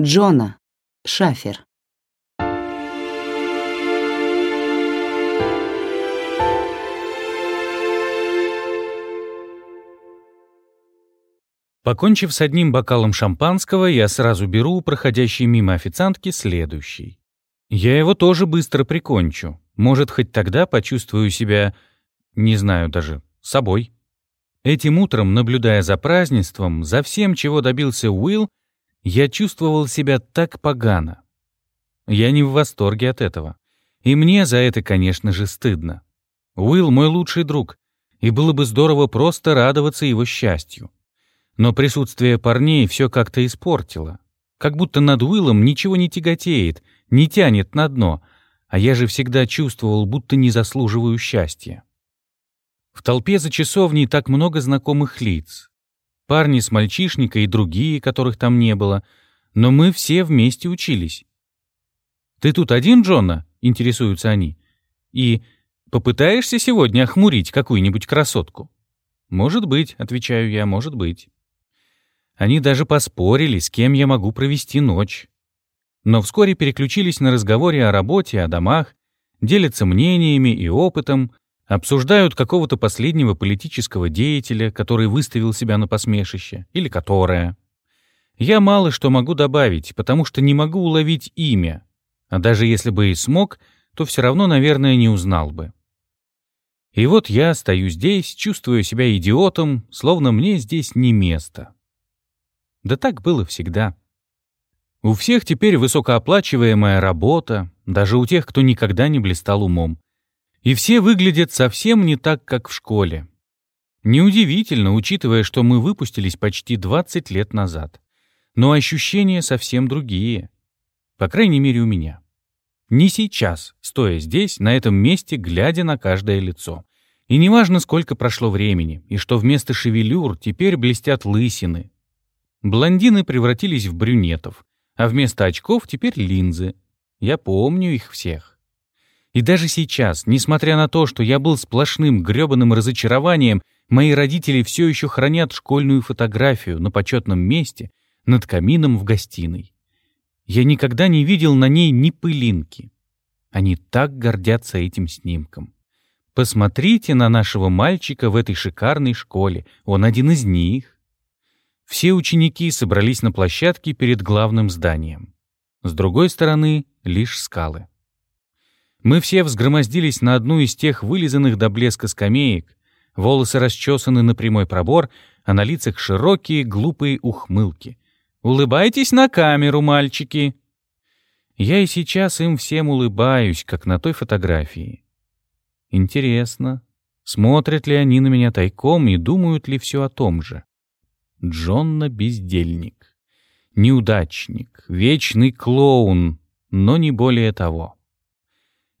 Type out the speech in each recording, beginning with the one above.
Джона. Шафер. Покончив с одним бокалом шампанского, я сразу беру у проходящей мимо официантки следующий. Я его тоже быстро прикончу. Может, хоть тогда почувствую себя, не знаю даже, собой. Этим утром, наблюдая за празднеством, за всем, чего добился Уилл, я чувствовал себя так погано. Я не в восторге от этого. И мне за это, конечно же, стыдно. Уилл мой лучший друг, и было бы здорово просто радоваться его счастью. Но присутствие парней все как-то испортило. Как будто над Уиллом ничего не тяготеет, не тянет на дно, а я же всегда чувствовал, будто не заслуживаю счастья. В толпе за часовней так много знакомых лиц. Парни с мальчишника и другие, которых там не было, но мы все вместе учились. «Ты тут один, Джона?» — интересуются они. «И попытаешься сегодня охмурить какую-нибудь красотку?» «Может быть», — отвечаю я, — «может быть». Они даже поспорили, с кем я могу провести ночь. Но вскоре переключились на разговоре о работе, о домах, делятся мнениями и опытом, обсуждают какого-то последнего политического деятеля, который выставил себя на посмешище, или которая. Я мало что могу добавить, потому что не могу уловить имя, а даже если бы и смог, то все равно, наверное, не узнал бы. И вот я стою здесь, чувствую себя идиотом, словно мне здесь не место. Да так было всегда. У всех теперь высокооплачиваемая работа, даже у тех, кто никогда не блистал умом. И все выглядят совсем не так, как в школе. Неудивительно, учитывая, что мы выпустились почти 20 лет назад. Но ощущения совсем другие. По крайней мере, у меня. Не сейчас, стоя здесь, на этом месте, глядя на каждое лицо. И неважно, сколько прошло времени, и что вместо шевелюр теперь блестят лысины, Блондины превратились в брюнетов, а вместо очков теперь линзы. Я помню их всех. И даже сейчас, несмотря на то, что я был сплошным грёбаным разочарованием, мои родители все еще хранят школьную фотографию на почетном месте над камином в гостиной. Я никогда не видел на ней ни пылинки. Они так гордятся этим снимком. Посмотрите на нашего мальчика в этой шикарной школе. Он один из них. Все ученики собрались на площадке перед главным зданием. С другой стороны — лишь скалы. Мы все взгромоздились на одну из тех вылизанных до блеска скамеек, волосы расчесаны на прямой пробор, а на лицах широкие глупые ухмылки. «Улыбайтесь на камеру, мальчики!» Я и сейчас им всем улыбаюсь, как на той фотографии. Интересно, смотрят ли они на меня тайком и думают ли все о том же? Джонна бездельник. Неудачник, вечный клоун, но не более того.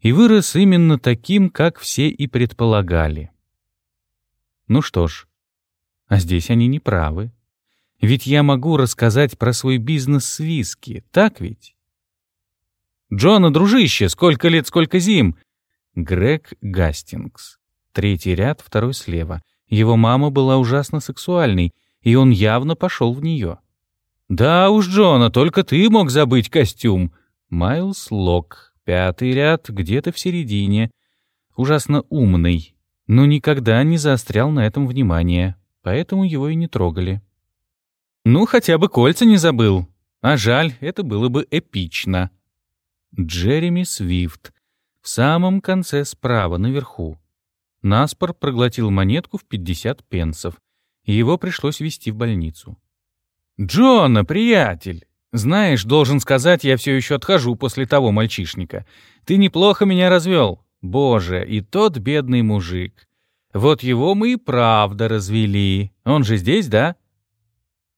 И вырос именно таким, как все и предполагали. Ну что ж, а здесь они не правы. Ведь я могу рассказать про свой бизнес с виски, так ведь? «Джона, дружище, сколько лет, сколько зим!» Грег Гастингс. Третий ряд, второй слева. Его мама была ужасно сексуальной — и он явно пошел в нее. «Да уж, Джона, только ты мог забыть костюм!» Майлз Лок, пятый ряд, где-то в середине. Ужасно умный, но никогда не заострял на этом внимание, поэтому его и не трогали. «Ну, хотя бы кольца не забыл. А жаль, это было бы эпично». Джереми Свифт, в самом конце справа, наверху. Наспор проглотил монетку в 50 пенсов и его пришлось везти в больницу. «Джона, приятель! Знаешь, должен сказать, я все еще отхожу после того мальчишника. Ты неплохо меня развел. Боже, и тот бедный мужик. Вот его мы и правда развели. Он же здесь, да?»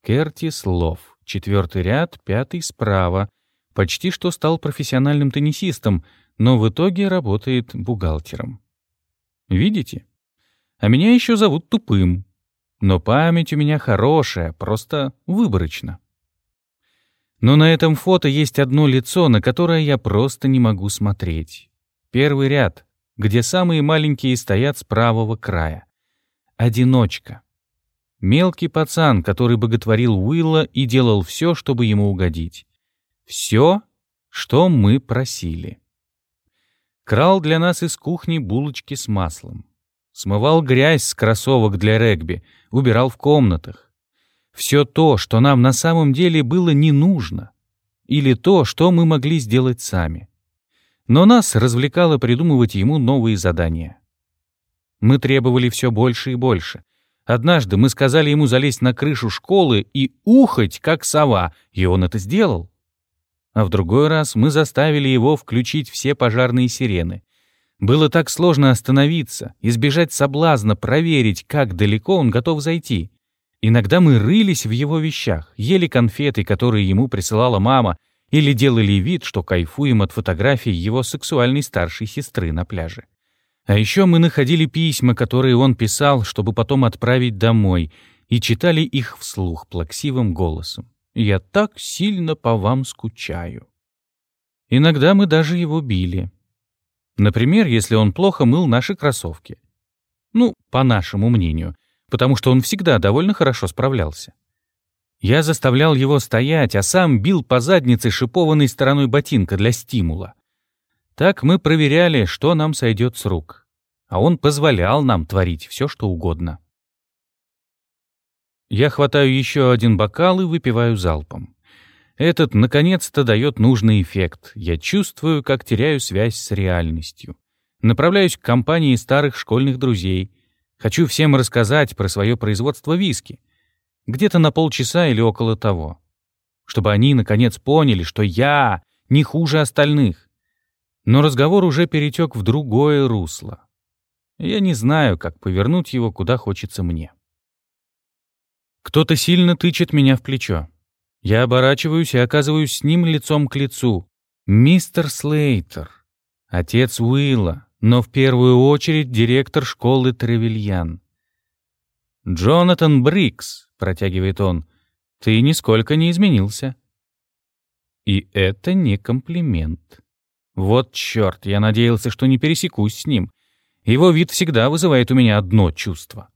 Кертис Лов, четвертый ряд, пятый справа. Почти что стал профессиональным теннисистом, но в итоге работает бухгалтером. Видите? А меня еще зовут Тупым. Но память у меня хорошая, просто выборочно. Но на этом фото есть одно лицо, на которое я просто не могу смотреть. Первый ряд, где самые маленькие стоят с правого края. Одиночка. Мелкий пацан, который боготворил Уилла и делал все, чтобы ему угодить. Все, что мы просили. Крал для нас из кухни булочки с маслом. Смывал грязь с кроссовок для регби, убирал в комнатах. Все то, что нам на самом деле было не нужно. Или то, что мы могли сделать сами. Но нас развлекало придумывать ему новые задания. Мы требовали все больше и больше. Однажды мы сказали ему залезть на крышу школы и ухать, как сова, и он это сделал. А в другой раз мы заставили его включить все пожарные сирены. Было так сложно остановиться, избежать соблазна, проверить, как далеко он готов зайти. Иногда мы рылись в его вещах, ели конфеты, которые ему присылала мама, или делали вид, что кайфуем от фотографий его сексуальной старшей сестры на пляже. А еще мы находили письма, которые он писал, чтобы потом отправить домой, и читали их вслух плаксивым голосом. «Я так сильно по вам скучаю». Иногда мы даже его били. Например, если он плохо мыл наши кроссовки. Ну, по нашему мнению, потому что он всегда довольно хорошо справлялся. Я заставлял его стоять, а сам бил по заднице шипованной стороной ботинка для стимула. Так мы проверяли, что нам сойдет с рук. А он позволял нам творить все, что угодно. Я хватаю еще один бокал и выпиваю залпом. Этот, наконец-то, дает нужный эффект. Я чувствую, как теряю связь с реальностью. Направляюсь к компании старых школьных друзей. Хочу всем рассказать про свое производство виски. Где-то на полчаса или около того. Чтобы они, наконец, поняли, что я не хуже остальных. Но разговор уже перетек в другое русло. Я не знаю, как повернуть его, куда хочется мне. Кто-то сильно тычет меня в плечо. Я оборачиваюсь и оказываюсь с ним лицом к лицу. Мистер Слейтер, отец Уилла, но в первую очередь директор школы Тревельян. «Джонатан Брикс», — протягивает он, — «ты нисколько не изменился». И это не комплимент. Вот черт, я надеялся, что не пересекусь с ним. Его вид всегда вызывает у меня одно чувство.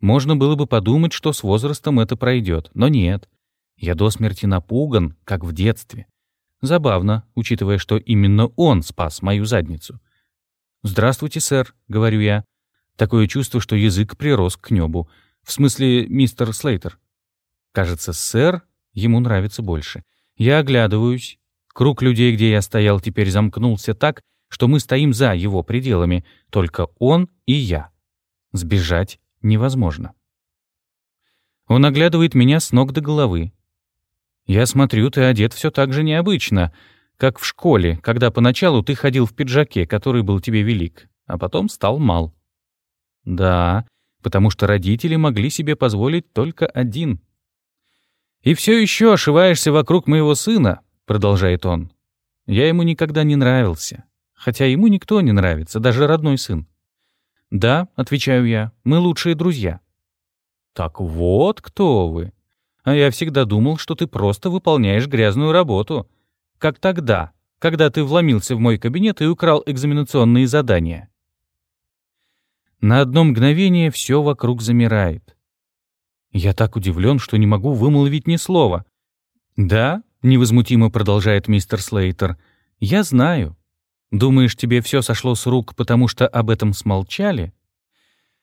Можно было бы подумать, что с возрастом это пройдет, но нет. Я до смерти напуган, как в детстве. Забавно, учитывая, что именно он спас мою задницу. «Здравствуйте, сэр», — говорю я. Такое чувство, что язык прирос к небу. В смысле, мистер Слейтер. Кажется, сэр ему нравится больше. Я оглядываюсь. Круг людей, где я стоял, теперь замкнулся так, что мы стоим за его пределами, только он и я. Сбежать невозможно. Он оглядывает меня с ног до головы. Я смотрю, ты одет все так же необычно, как в школе, когда поначалу ты ходил в пиджаке, который был тебе велик, а потом стал мал. Да, потому что родители могли себе позволить только один. «И все еще ошиваешься вокруг моего сына», — продолжает он. «Я ему никогда не нравился хотя ему никто не нравится, даже родной сын. «Да», — отвечаю я, — «мы лучшие друзья». «Так вот кто вы. А я всегда думал, что ты просто выполняешь грязную работу. Как тогда, когда ты вломился в мой кабинет и украл экзаменационные задания». На одно мгновение все вокруг замирает. Я так удивлен, что не могу вымолвить ни слова. «Да», — невозмутимо продолжает мистер Слейтер, — «я знаю. Думаешь, тебе все сошло с рук, потому что об этом смолчали?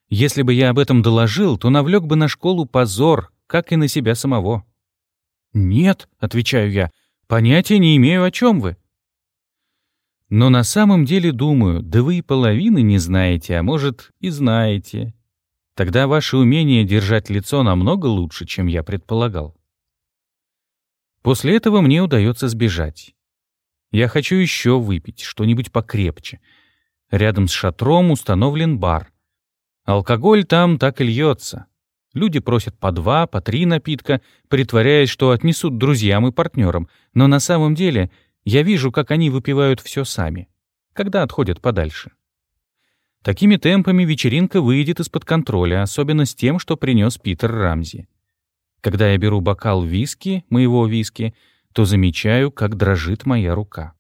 Если бы я об этом доложил, то навлек бы на школу позор, как и на себя самого. «Нет», — отвечаю я, — «понятия не имею, о чем вы». Но на самом деле думаю, да вы и половины не знаете, а может, и знаете. Тогда ваше умение держать лицо намного лучше, чем я предполагал. После этого мне удается сбежать. Я хочу еще выпить, что-нибудь покрепче. Рядом с шатром установлен бар. Алкоголь там так и льется. Люди просят по два, по три напитка, притворяясь, что отнесут друзьям и партнерам, но на самом деле я вижу, как они выпивают все сами, когда отходят подальше. Такими темпами вечеринка выйдет из-под контроля, особенно с тем, что принес Питер Рамзи. Когда я беру бокал виски, моего виски, то замечаю, как дрожит моя рука.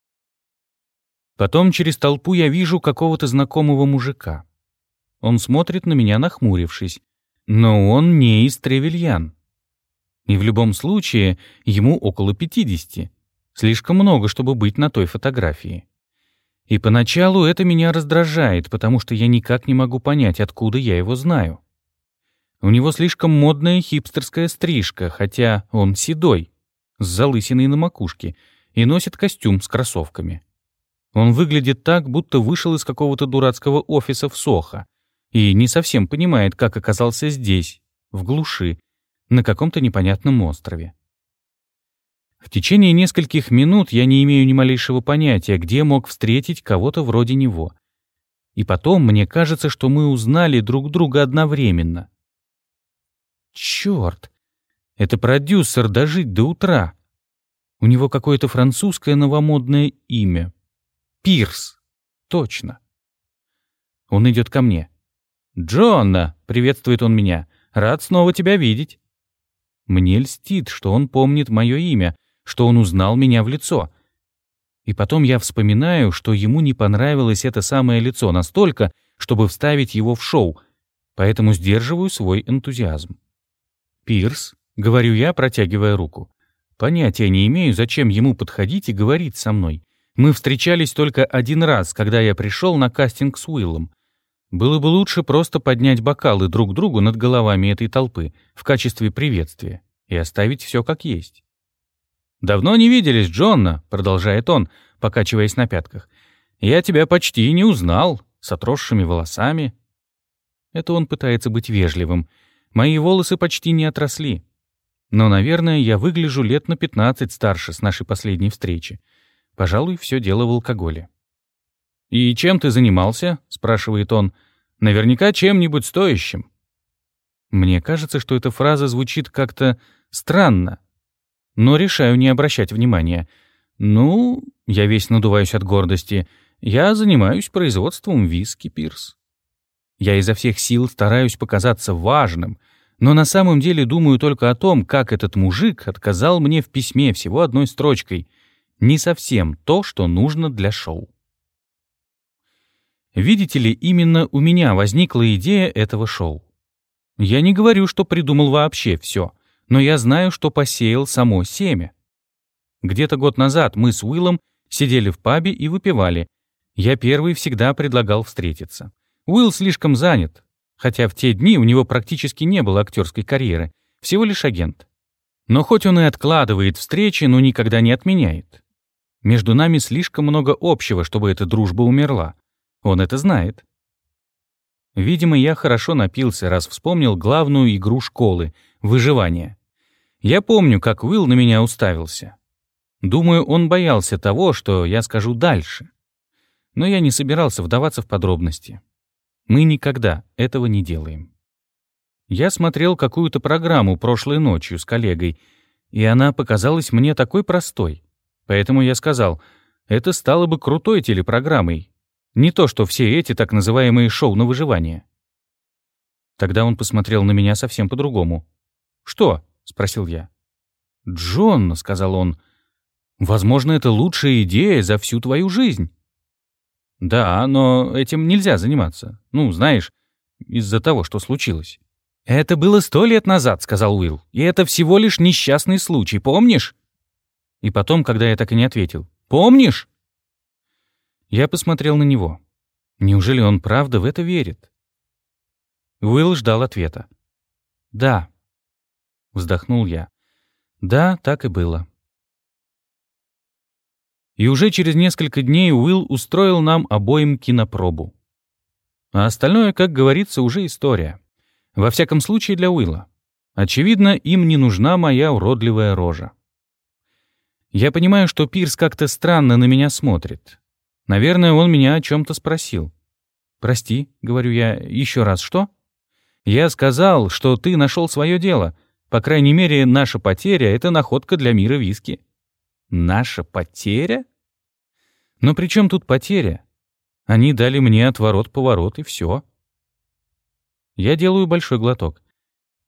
Потом через толпу я вижу какого-то знакомого мужика. Он смотрит на меня, нахмурившись. Но он не из Тревельян. И в любом случае ему около 50. Слишком много, чтобы быть на той фотографии. И поначалу это меня раздражает, потому что я никак не могу понять, откуда я его знаю. У него слишком модная хипстерская стрижка, хотя он седой, с залысиной на макушке, и носит костюм с кроссовками. Он выглядит так, будто вышел из какого-то дурацкого офиса в Сохо и не совсем понимает, как оказался здесь, в глуши, на каком-то непонятном острове. В течение нескольких минут я не имею ни малейшего понятия, где мог встретить кого-то вроде него. И потом мне кажется, что мы узнали друг друга одновременно. Черт! Это продюсер дожить до утра. У него какое-то французское новомодное имя. Пирс. Точно. Он идет ко мне. «Джонна!» — приветствует он меня. «Рад снова тебя видеть». Мне льстит, что он помнит мое имя, что он узнал меня в лицо. И потом я вспоминаю, что ему не понравилось это самое лицо настолько, чтобы вставить его в шоу, поэтому сдерживаю свой энтузиазм. «Пирс», — говорю я, протягивая руку. Понятия не имею, зачем ему подходить и говорить со мной. Мы встречались только один раз, когда я пришел на кастинг с Уиллом. Было бы лучше просто поднять бокалы друг другу над головами этой толпы в качестве приветствия и оставить все как есть. «Давно не виделись, Джонна», — продолжает он, покачиваясь на пятках. «Я тебя почти не узнал, с отросшими волосами». Это он пытается быть вежливым. Мои волосы почти не отросли. Но, наверное, я выгляжу лет на 15 старше с нашей последней встречи. Пожалуй, все дело в алкоголе. «И чем ты занимался?» — спрашивает он. «Наверняка чем-нибудь стоящим». Мне кажется, что эта фраза звучит как-то странно, но решаю не обращать внимания. «Ну, я весь надуваюсь от гордости. Я занимаюсь производством виски, Пирс». Я изо всех сил стараюсь показаться важным, но на самом деле думаю только о том, как этот мужик отказал мне в письме всего одной строчкой — не совсем то, что нужно для шоу. Видите ли, именно у меня возникла идея этого шоу. Я не говорю, что придумал вообще все, но я знаю, что посеял само семя. Где-то год назад мы с Уиллом сидели в пабе и выпивали. Я первый всегда предлагал встретиться. Уилл слишком занят, хотя в те дни у него практически не было актерской карьеры, всего лишь агент. Но хоть он и откладывает встречи, но никогда не отменяет. Между нами слишком много общего, чтобы эта дружба умерла. Он это знает. Видимо, я хорошо напился, раз вспомнил главную игру школы — выживание. Я помню, как Уилл на меня уставился. Думаю, он боялся того, что я скажу дальше. Но я не собирался вдаваться в подробности. Мы никогда этого не делаем. Я смотрел какую-то программу прошлой ночью с коллегой, и она показалась мне такой простой. Поэтому я сказал, это стало бы крутой телепрограммой. Не то, что все эти так называемые шоу на выживание. Тогда он посмотрел на меня совсем по-другому. «Что?» — спросил я. «Джон», — сказал он, — «возможно, это лучшая идея за всю твою жизнь». «Да, но этим нельзя заниматься. Ну, знаешь, из-за того, что случилось». «Это было сто лет назад», — сказал Уилл. «И это всего лишь несчастный случай, помнишь?» И потом, когда я так и не ответил. «Помнишь?» Я посмотрел на него. Неужели он правда в это верит? Уилл ждал ответа. «Да», — вздохнул я. «Да, так и было». И уже через несколько дней Уилл устроил нам обоим кинопробу. А остальное, как говорится, уже история. Во всяком случае для Уилла. Очевидно, им не нужна моя уродливая рожа. Я понимаю, что Пирс как-то странно на меня смотрит. Наверное, он меня о чем-то спросил. «Прости», — говорю я, — «еще раз что?» «Я сказал, что ты нашел свое дело. По крайней мере, наша потеря — это находка для мира виски». «Наша потеря?» «Но при чем тут потеря? Они дали мне отворот-поворот, и все. Я делаю большой глоток.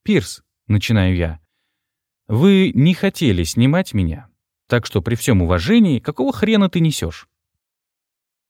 «Пирс», — начинаю я, — «вы не хотели снимать меня, так что при всем уважении, какого хрена ты несешь?